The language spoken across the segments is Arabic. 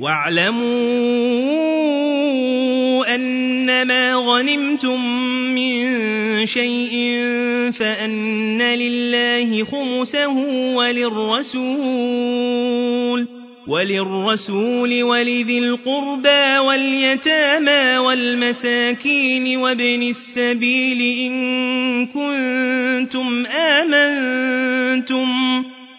واعلموا أنما غنمتم من شيء فأن لله خمسه وللرسول وللرسول ولذي القربى واليتامى والمساكين وابن السبيل إن كنتم آمنتم.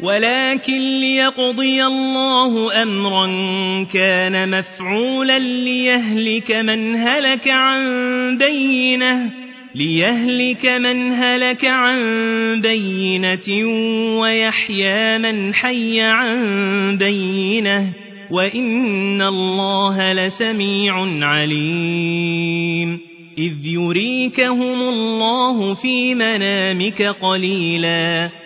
ولكن ليقضي الله أمرا كان مفعولا ليهلك من هلك عن بينة ليهلك من هلك عن بينة ويحيى من حي عن بينة وإن الله لسميع عليم. إذ يريكهم الله في منامك قليلاً.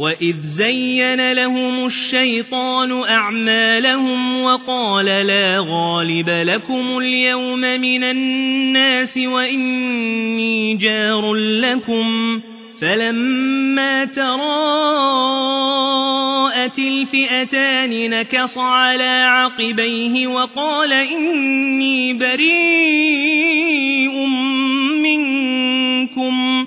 وإذ زين لهم الشيطان أعمالهم وقال لا غالب لكم اليوم من الناس وإني جار لكم فلما تراءت الفئتان نكص على عقبيه وقال إني بريء منكم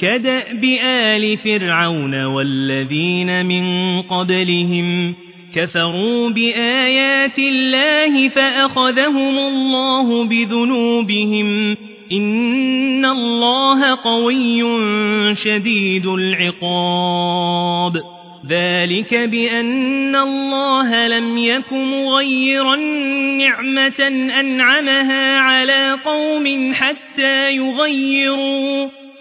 كدأب آل فرعون والذين من قبلهم كفروا بآيات الله فأخذهم الله بذنوبهم إن الله قوي شديد العقاب ذلك بأن الله لم يك مغيرا نعمة أنعمها على قوم حتى يغيروا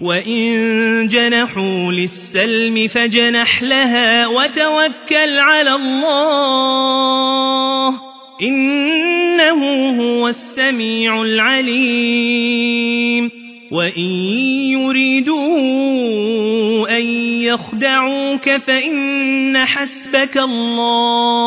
وإن جنحوا للسلم فجنح لها وتوكل على الله إنه هو السميع العليم وإن يريدوا أن يخدعوك فإن حسبك الله